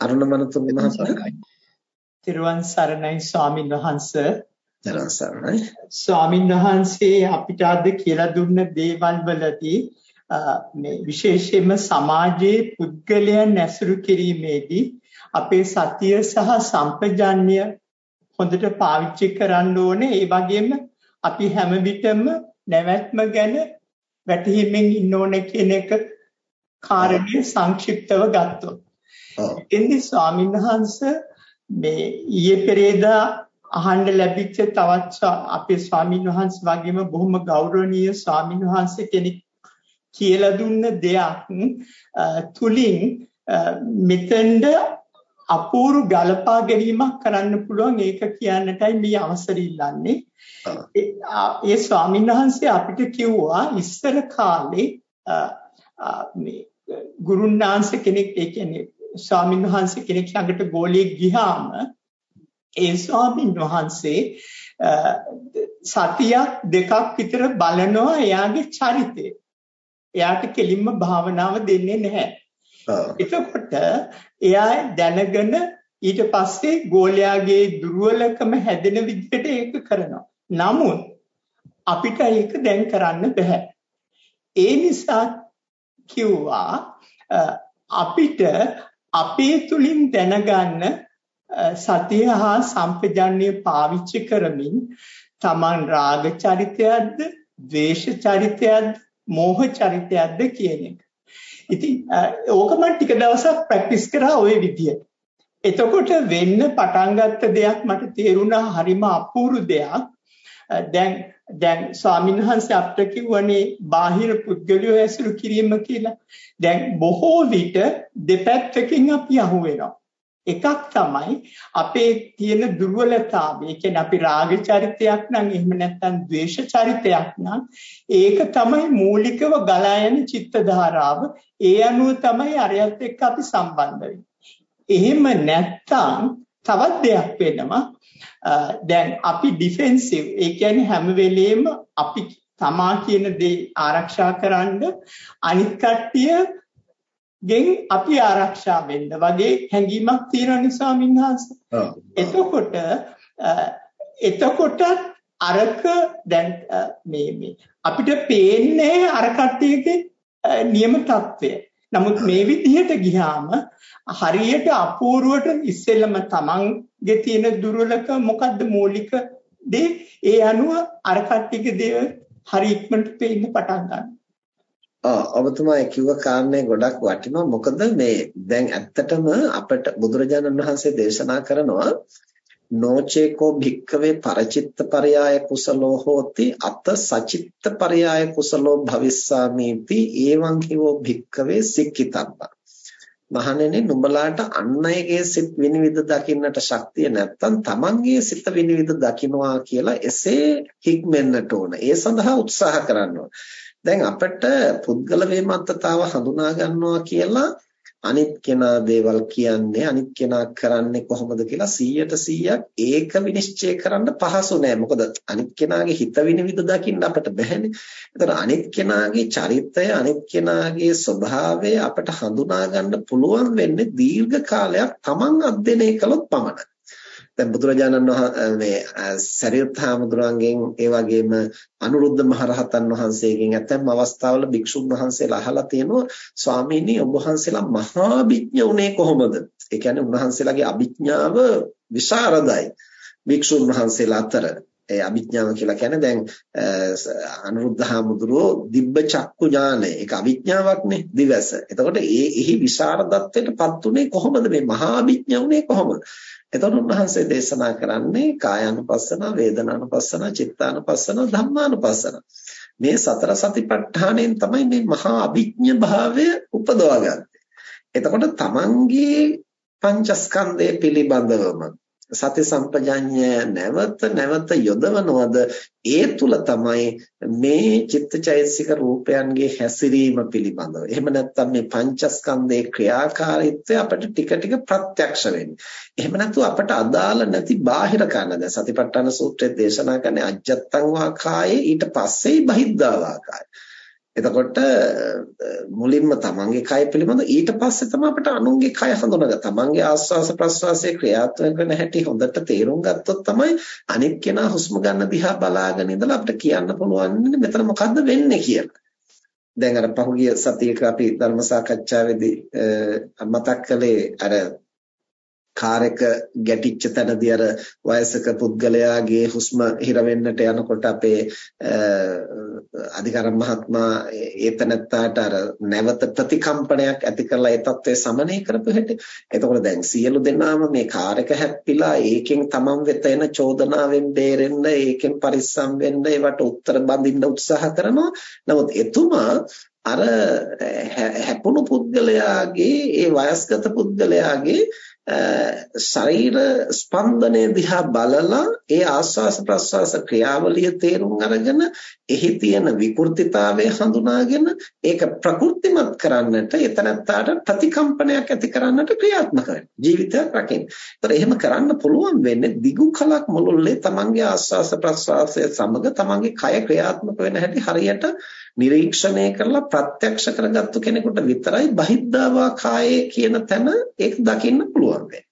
අරුණ මනතුංග මහත්මයා? තිරුවන් සරණයි ස්වාමින් වහන්සේ. තිරුවන් සරණයි. ස්වාමින් වහන්සේ අපිට අද කියලා දුන්න දේවල් වලදී මේ විශේෂයෙන්ම සමාජයේ පුද්ගලයන් ඇසුරු කිරීමේදී අපේ සතිය සහ සම්පජාන්‍ය හොඳට පාවිච්චි කරන්න ඕනේ. ඒ වගේම අපි හැම විටම නැවැත්ම ගැන වැටහීමෙන් ඉන්න ඕනේ කියන එක කාරණේ සංක්ෂිප්තව ගත්තොත් එන්නේ ස්වාමීන් වහන්සේ මේ ඊයේ පෙරේදා අහන්න ලැබිච්ච තවත් අපේ ස්වාමීන් වහන්සේ වගේම බොහොම ගෞරවනීය ස්වාමීන් වහන්සේ කෙනෙක් කියලා දුන්න දෙයක් තුලින් මෙතෙන්ද අපූර්ව ගලපා ගැනීමක් කරන්න පුළුවන් ඒක කියන්නටයි මේ අවසර ඉල්ලන්නේ. ඒ ස්වාමීන් වහන්සේ අපිට කිව්වා ඉස්සර කාලේ මේ ගුරුන්නාංශ කෙනෙක් ඒ කියන්නේ ස්වාමීන් වහන්සේ කෙනෙක් ළඟට ගෝලියෙක් ගියාම ඒ ස්වාමීන් වහන්සේ සතියක් දෙකක් විතර බලනවා එයාගේ චරිතය. එයාට කෙලින්ම භාවනාව දෙන්නේ නැහැ. එතකොට එයා දැනගෙන ඊට පස්සේ ගෝලයාගේ දුර්වලකම හැදෙන විදිහට ඒක කරනවා. නමුත් අපිට ඒක දැන් කරන්න බෑ. ඒ නිසා කිව්වා අපිට අපේ තුලින් දැනගන්න සතිය හා සම්පජන්ණය පාවිච්චි කරමින් Taman රාග චරිතයක්ද, ද්වේෂ චරිතයක්ද, මෝහ චරිතයක්ද කියන එක. ඉතින් ඕක මම ටික දවසක් ප්‍රැක්ටිස් කරා ওই විදියට. එතකොට වෙන්න පටන් ගත්ත දෙයක් මට තේරුණා හරිම අපූර්ව දෙයක්. දැන් දැන් ස්වාමීන් වහන්සේ අපිට කිව්වනේ බාහිර පුද්ගලයෝ ඇසුරු කිරීම කියලා. දැන් බොහෝ විට දෙපැත්තකින් අපි අහු වෙනවා. එකක් තමයි අපේ තියෙන දුර්වලතාවය. ඒ කියන්නේ අපි රාග චරිතයක් නම් එහෙම නැත්නම් ද්වේෂ චරිතයක් නම් ඒක තමයි මූලිකව ගලා යන චිත්ත ධාරාව. ඒ අනුව තමයි අරයත් එක්ක අපි සම්බන්ධ එහෙම නැත්නම් තවත් දෙයක් වෙනවා. දැන් අපි ඩිෆෙන්සිව් ඒ කියන්නේ හැම වෙලෙම අපි තමා කියන දේ ආරක්ෂා කරන්න අනිත් කට්ටිය ගෙන් අපි ආරක්ෂා වෙන්න වගේ හැඟීමක් තියෙන නිසා මින්හාස. එතකොට එතකොට අරක දැන් මේ මේ අපිට පේන්නේ අර කට්ටියගේ නියම తත්වය. නමුත් මේ විදිහට ගියාම හරියට අපූර්වට ඉස්සෙල්ලම තමන්ගේ තියෙන දුර්වලක මොකද්ද මූලික දේ ඒ අනුව අර කට්ටියගේ දේ හරි ඉක්මනට පේන්න පටන් ගන්නවා. ආ ඔබතුමා කිව්ව කාරණේ ගොඩක් වටිනවා මොකද මේ දැන් ඇත්තටම අපිට බුදුරජාණන් වහන්සේ දේශනා කරනවා නෝචේකෝ භික්කවේ පරචිත්ත පරයාය කුසලෝ හෝති අත සචිත්ත පරයාය කුසලෝ භවිස්සාමීති ඒවං හිවෝ භික්කවේ සික්කිතබ්බා මහණෙනි නුඹලාට අන් අයගේ සිත් විනිවිද දකින්නට ශක්තිය නැත්නම් තමන්ගේ සිත විනිවිද දකින්නවා කියලා එසේ හික්මෙන්නට ඕන. ඒ සඳහා උත්සාහ කරන්න ඕන. දැන් අපිට පුද්ගල වේමත්තතාව හඳුනා ගන්නවා කියලා අනිත් කෙනා දේවල් කියන්නේ අනිත් කෙනා කරන්නේ කොහොමද කියලා 100ට 100ක් ඒක විනිශ්චය කරන්න පහසු නෑ. මොකද අනිත් කෙනාගේ හිත විනිවිද දකින්න අපිට බැහැනේ. ඒතර අනිත් කෙනාගේ චරිතය අනිත් කෙනාගේ ස්වභාවය අපිට හඳුනා ගන්න පුළුවන් වෙන්නේ දීර්ඝ කාලයක් Taman අධ්‍යයනය කළොත් පමණයි. දැන් බුදුරජාණන් වහන්සේ මේ සරියුත් හාමුදුරන්ගෙන් ඒ වගේම අනුරුද්ධ මහරහතන් වහන්සේගෙන් ඇතැම් අවස්ථාවල භික්ෂුන් වහන්සේලා අහලා තියෙනවා ස්වාමීනි ඔබ වහන්සේලා මහා විඥ උනේ කොහොමද? ඒ කියන්නේ උන්වහන්සේලාගේ අභිඥාව විශාරදයි භික්ෂුන් වහන්සේලා අතර. ඒ අභිඥාව කියලා කියන්නේ දැන් අනුරුද්ධ හාමුදුරුවෝ දිබ්බ චක්කු ඥානය ඒක අභිඥාවක්නේ දිවස. එතකොට ඒ එහි විශාරදත්වයටපත් උනේ කොහොමද මේ මහා අභිඥා උනේ කොහොමද? එතකොට උන්වහන්සේ දේශනා කරන්නේ කායानुපස්සන, වේදනානුපස්සන, චිත්තානුපස්සන, ධම්මානුපස්සන. මේ සතර සතිපට්ඨාණයෙන් තමයි මේ මහා අභිඥ භාවය උපදවාගන්නේ. එතකොට තමන්ගේ පංචස්කන්ධය පිළිබඳවම සති සම්පජඤ්ඤය නැවත නැවත යොදවනවද ඒ තුල තමයි මේ චිත්තචෛතසික රූපයන්ගේ හැසිරීම පිළිබඳව. එහෙම නැත්නම් මේ පංචස්කන්ධයේ ක්‍රියාකාරීත්වය අපිට ටික ටික ප්‍රත්‍යක්ෂ වෙන්නේ. එහෙම නැතු අපට අදාළ නැති බාහිර කන දැන් සතිපට්ඨාන සූත්‍රයේ දේශනා කරන්නේ අජත්තං වාකායේ ඊට පස්සේ බහිද්ධා වාකාය. එතකොට මුලින්ම තමන්ගේ කය පිළිබඳ ඊට පස්සේ තමයි අපිට අනුන්ගේ කය හඳුනගන්න. තමන්ගේ ආස්වාස ප්‍රස්වාසයේ ක්‍රියාත්මක වෙන හැටි හොඳට තේරුම් ගත්තොත් තමයි අනිත් කෙනා හුස්ම ගන්න දිහා බලාගෙන ඉඳලා අපිට කියන්න පුළුවන් මෙතන මොකද්ද වෙන්නේ කියලා. දැන් අර පහුගිය සතියක අපි ධර්ම සාකච්ඡාවේදී මතක් කළේ අර කාර් එක ගැටිච්ච තැනදී අර වයසක පුද්ගලයාගේ හුස්ම හිර වෙන්නට යනකොට අපේ අධිකාරම් මහත්මයා ඒතනත්තාට අර නැවත ප්‍රතිකම්පනයක් ඇති කරලා ඒ తත්වය සමනය කරපු හැටි. එතකොට දැන් සියලු දෙනාම මේ කාර් එක හැප්පිලා ඒකෙන් තමන් වෙත එන චෝදනාවෙන් බේරෙන්න ඒකෙන් පරිස්සම් වෙන්න ඒවට උත්තර බඳින්න උත්සාහ කරනවා. නමුත් එතුමා අර හැපුණු පුද්ගලයාගේ ඒ වයස්ගත පුද්ගලයාගේ ශරීර ස්පන්දනය දිහා බලලා ඒ ආස්වාස ප්‍රස්වාස ක්‍රියාවලිය තේරුම් අරගෙන එහි තියෙන විකෘතිතාවය හඳුනාගෙන ඒක ප්‍රකෘතිමත් කරන්නට එතනත්තාට ප්‍රතිකම්පනයක් ඇති කරන්නට ක්‍රියාත්මක වෙනවා ජීවිතයක් රකින්න. ඒතර එහෙම කරන්න පුළුවන් වෙන්නේ දිගු කලක් මුළුල්ලේ තමන්ගේ ආස්වාස ප්‍රස්වාසය සමග තමන්ගේ කය ක්‍රියාත්මක වෙන හැටි හරියට නිරීක්ෂණය කරලා ප්‍රත්‍යක්ෂ කරගත්තු කෙනෙකුට විතරයි බහිද්ධාවා කායේ කියන තැන ඒක දකින්න පුළුවන් වෙන්නේ.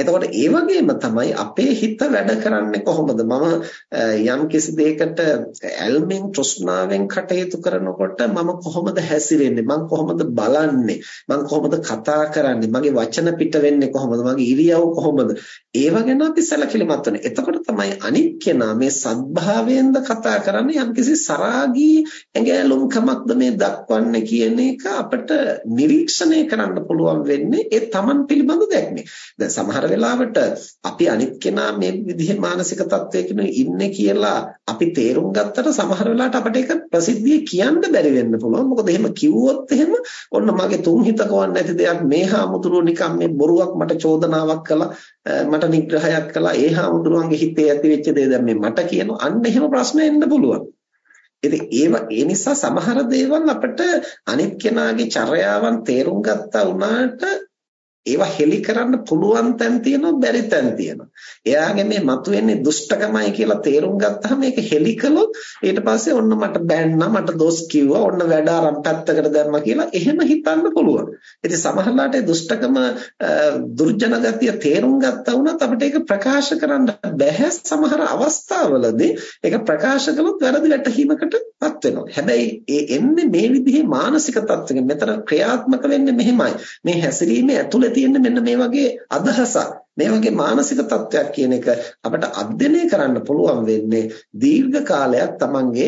එතකොට ඒ වගේම තමයි අපේ හිත වැඩ කරන්නේ කොහොමද? මම යම් කිසි දෙයකට ඇල්මෙන් තෘෂ්ණාවෙන් කටයුතු කරනකොට මම කොහොමද හැසිරෙන්නේ? මම කොහොමද බලන්නේ? මම කොහොමද කතා කරන්නේ? මගේ වචන පිට වෙන්නේ කොහොමද? මගේ ඉරියව් කොහොමද? ඒව ගැන අපි සැලකිලිමත් වෙනවා. එතකොට තමයි අනිත් කෙනා මේ සත්භාවයෙන්ද කතා කරන්නේ යම් කිසි සරාගී ඇඟැලුම්කමක්ද මේ දක්වන්නේ කියන එක අපිට නිරීක්ෂණය කරන්න පුළුවන් වෙන්නේ ඒ Taman පිළිබඳ දැක්මේ. දැන් සමහර වෙලාවට අපි අනිත් කෙනා මේ විදිහේ මානසික තත්වයකින් ඉන්නේ කියලා අපි තේරුම් ගත්තට සමහර වෙලාවට අපිට ඒක ප්‍රසිද්ධිය කියන්න බැරි වෙන්න පුළුවන්. මොකද එහෙම කිව්වොත් එහෙම ඔන්න මගේ තුන් හිතකවන්න නැති දෙයක් මේ හාමුදුරුවෝ නිකන් මේ බොරුවක් මට චෝදනාවක් කළා මට නිග්‍රහයක් කළා ඒ හාමුදුරුවන්ගේ හිතේ ඇති වෙච්ච දේ දැන් මේ මට කියනවා අන්න එහෙම ප්‍රශ්න එන්න පුළුවන්. ඉතින් ඒව ඒ නිසා සමහර දේවල් අපිට අනිත් කෙනාගේ චර්යාවන් තේරුම් ගත්තා වුණාට ඒවා හෙලි කරන්න පුළුවන් තැන් තියෙනවා බැරි තැන් තියෙනවා. එයාගේ මේ මතුවෙන්නේ දුෂ්ටකමයි කියලා තේරුම් ගත්තාම මේක හෙලි කළොත් ඊට පස්සේ ඔන්න මට බෑන්නා මට දොස් කිව්වා ඔන්න වැඩ අරන් පැත්තකට දැම්මා කියලා එහෙම හිතන්න පුළුවන්. ඉතින් සමහරලාට ඒ දුෂ්ටකම දුර්ජන ගතිය තේරුම් ගත්තා වුණත් අපිට ඒක ප්‍රකාශ කරන්න බැහැ සමහර අවස්ථාවලදී ඒක ප්‍රකාශ කළොත් වැරදි වැටහීමකටපත් වෙනවා. හැබැයි ඒ එන්නේ මේ විදිහේ මානසික තත්ත්වකින් මෙතන ක්‍රියාත්මක වෙන්නේ මෙහෙමයි. මේ හැසිරීමේ ඇතුළේ තියෙන්නේ මෙන්න මේ වගේ අදහසක්. මේ වගේ මානසික තත්ත්වයක් කියන එක අපිට අධ්‍යයනය කරන්න පුළුවන් වෙන්නේ දීර්ඝ කාලයක් Tamange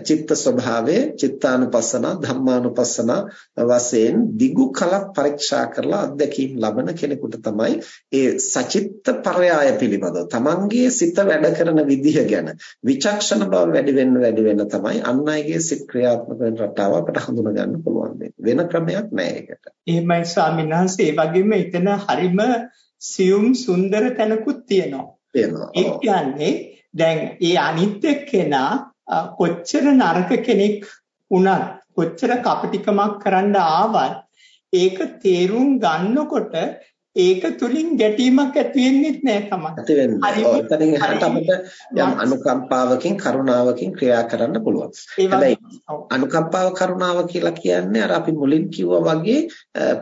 චිත්ත ස්වභාවය චිත්තානුපස්සන ධම්මානුපස්සන වශයෙන් දිගු කලක් පරීක්ෂා කරලා අත්දැකීම් ලබන කෙනෙකුට තමයි ඒ සචිත්ත පරයාය පිළිබඳව තමන්ගේ සිත වැඩ කරන විදිහ ගැන විචක්ෂණ බව වැඩි වෙන්න වැඩි වෙන්න තමයි අන් අයගේ සිත් ක්‍රියාත්මක වෙන රටාව අපට හඳුනා ගන්න පුළුවන් වෙන ක්‍රමයක් නැහැ ඒකට. එහෙමයි ස්වාමීන් වහන්සේ ඒ වගේම එතන හරිම සියුම් සුන්දර තැනකුත් තියෙනවා. තියෙනවා. ඒ කියන්නේ දැන් ඒ අනිත් එක්කෙනා කොච්චර නරක කෙනෙක් වුණත් කොච්චර කපටිකමක් කරන්න ආවත් ඒක තේරුම් ගන්නකොට ඒක තුලින් ගැටීමක් ඇති වෙන්නේ නැහැ තමයි. ඇති වෙන්නේ. අපිට යම් අනුකම්පාවකින් කරුණාවකින් ක්‍රියා කරන්න පුළුවන්. හැබැයි අනුකම්පාව කරුණාව කියලා කියන්නේ අර අපි මුලින් කිව්වා වගේ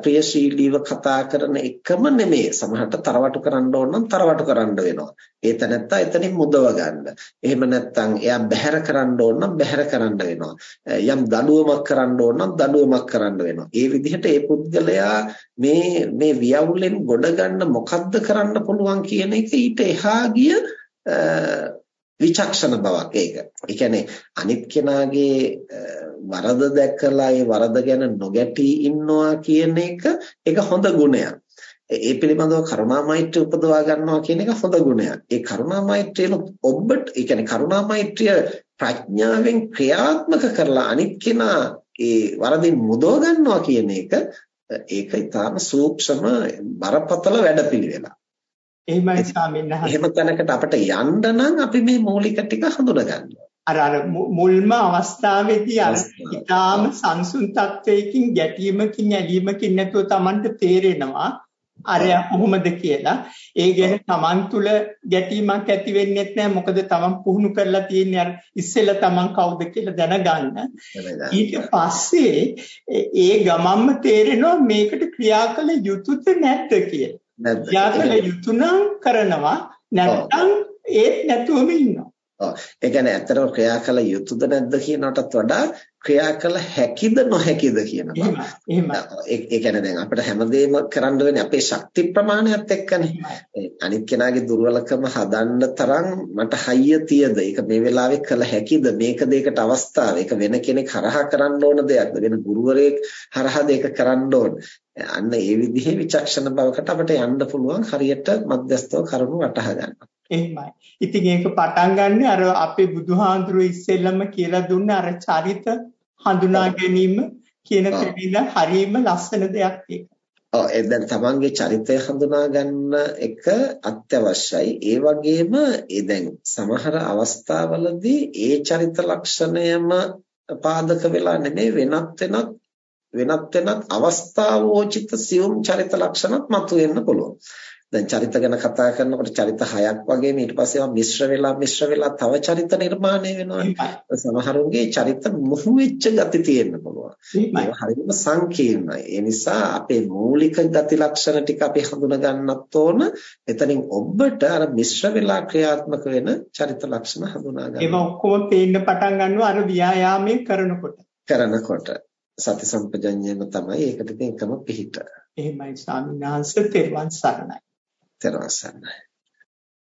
ප්‍රියශීලීව කතා කරන එකම නෙමෙයි. සමහරට තරවටු කරන්න ඕන නම් තරවටු කරන්න වෙනවා. ඒ තැනත්තා එතනින් මුදව ගන්න. එහෙම නැත්නම් එයා බැහැර කරන්න ඕන නම් බැහැර කරන්න වෙනවා. යම් දඬුවමක් කරන්න ඕන නම් දඬුවමක් කරන්න වෙනවා. ඒ විදිහට ඒ පුද්ගලයා මේ මේ වියවුලෙන් ගොඩ ගන්න මොකද්ද කරන්න පුළුවන් කියන එක ඊට එහා ගිය විචක්ෂණ බවක් ඒක. ඒ කියන්නේ අනිත් කෙනාගේ වරද දැකලා ඒ වරද ගැන නොගැටී ඉන්නවා කියන එක ඒක හොඳ ගුණයක්. ඒ පිළිබඳව කරුණා මෛත්‍රිය උපදවා ගන්නවා කියන එක හොඳ ගුණයක්. ඒ කරුණා මෛත්‍රියන ඔබට ඒ කියන්නේ කරුණා මෛත්‍රිය ප්‍රඥාවෙන් ක්‍රියාත්මක කරලා අනිත් කෙනා ඒ වරදින් මුදව ගන්නවා කියන එක ඒක ඊටාම සූක්ෂම බරපතල වැඩපිළිවෙලක්. එහෙමයි ස්වාමීන් වහන්සේ. එහෙම තැනකට අපිට යන්න නම් අපි මේ මූලික ටික හඳුනා ගන්නවා. අර අර මුල්ම අවස්ථාවේදී අර ඊටාම සංසුන් තත්වයකින් ගැටීමකින් ඇලීමකින් නැතුව Tamanට තේරෙනවා අරයා කොහොමද කියලා. ඒ ගැන තමන් තුළ ගැටීමක් ඇති වෙන්නේ නැහැ මොකද තමන් පුහුණු කරලා තියෙන්නේ අර ඉස්සෙල්ලා තමන් කවුද කියලා දැනගන්න. ඊට පස්සේ ඒ ගමම්ම තේරෙනවා මේකට ක්‍රියා කළ යුතුද නැද්ද කියලා. ක්‍රියා කළ යුතු නම් කරනවා. නැත්නම් ඒත් නැතුවම ඉන්නවා ඔව් ඒ කියන්නේ ඇත්තටම ක්‍රියා කළ යුතුද නැද්ද කියනකටත් වඩා ක්‍රියා කළ හැකිද නොහැකිද කියනවා. එහෙමයි. ඒ කියන්නේ දැන් අපිට හැමදේම කරන්න වෙන්නේ අපේ ශක්ති ප්‍රමාණයත් එක්කනේ. අනිත් කෙනාගේ දුර්වලකම හදන්න තරම් මට හයිය තියද? ඒක මේ වෙලාවේ කළ හැකිද? මේක දෙයකට අවස්ථාව. ඒක වෙන කෙනෙක් හරහා කරන්න ඕන දෙයක්ද? වෙන ගුරුවරයෙක් හරහාද ඒක කරන්න ඕන? අන්න ඒ විදිහේ විචක්ෂණ බවකට අපිට යන්න පුළුවන් හරියට මධ්‍යස්තව කරුණු වටහා ගන්න. එහෙමයි. ඉතින් ඒක පටන් ගන්න අර අපේ බුදුහාඳුරු ඉස්සෙල්ලම කියලා දුන්න අර චරිත හඳුනා ගැනීම කියන තැනින් හරීම ලස්සන දෙයක් ඒක. ඔව් ඒ දැන් තමන්ගේ චරිතය හඳුනා ගන්න එක අත්‍යවශ්‍යයි. ඒ වගේම ඒ දැන් සමහර අවස්ථාවලදී ඒ චරිත ලක්ෂණයම පාදක වෙලා නෙමෙයි වෙනත් වෙනත් වෙනත් වෙනත් අවස්ථාවෝචිත සියුම් චරිත ලක්ෂණත් මතුවෙන්න පුළුවන්. දැන් චරිත ගැන කතා කරනකොට චරිත හයක් වගේම ඊට පස්සේ ඒවා මිශ්‍ර වෙලා මිශ්‍ර වෙලා තව චරිත නිර්මාණය වෙනවා. සමහරුන්ගේ චරිත මුහු වෙච්ච ගති තියෙන්න පුළුවන්. ඒක හරියම සංකීර්ණයි. ඒ නිසා අපේ මූලික ගති ලක්ෂණ ටික අපි හඳුනා ගන්නත් ඕන. එතනින් ඔබට අර මිශ්‍ර වෙලා ක්‍රියාත්මක වෙන චරිත ලක්ෂණ හඳුනා ගන්න. ඒවා ඔක්කොම පේන්න පටන් ගන්නවා අර ව්‍යායාමයේ කරනකොට. කරනකොට සති සම්පජඤ්ඤයම තමයි ඒකට එකම පිහිට. එහෙමයි ස්වාමීන් වහන්සේ තෙරුවන් සරණයි. තෙරුවන් සරණයි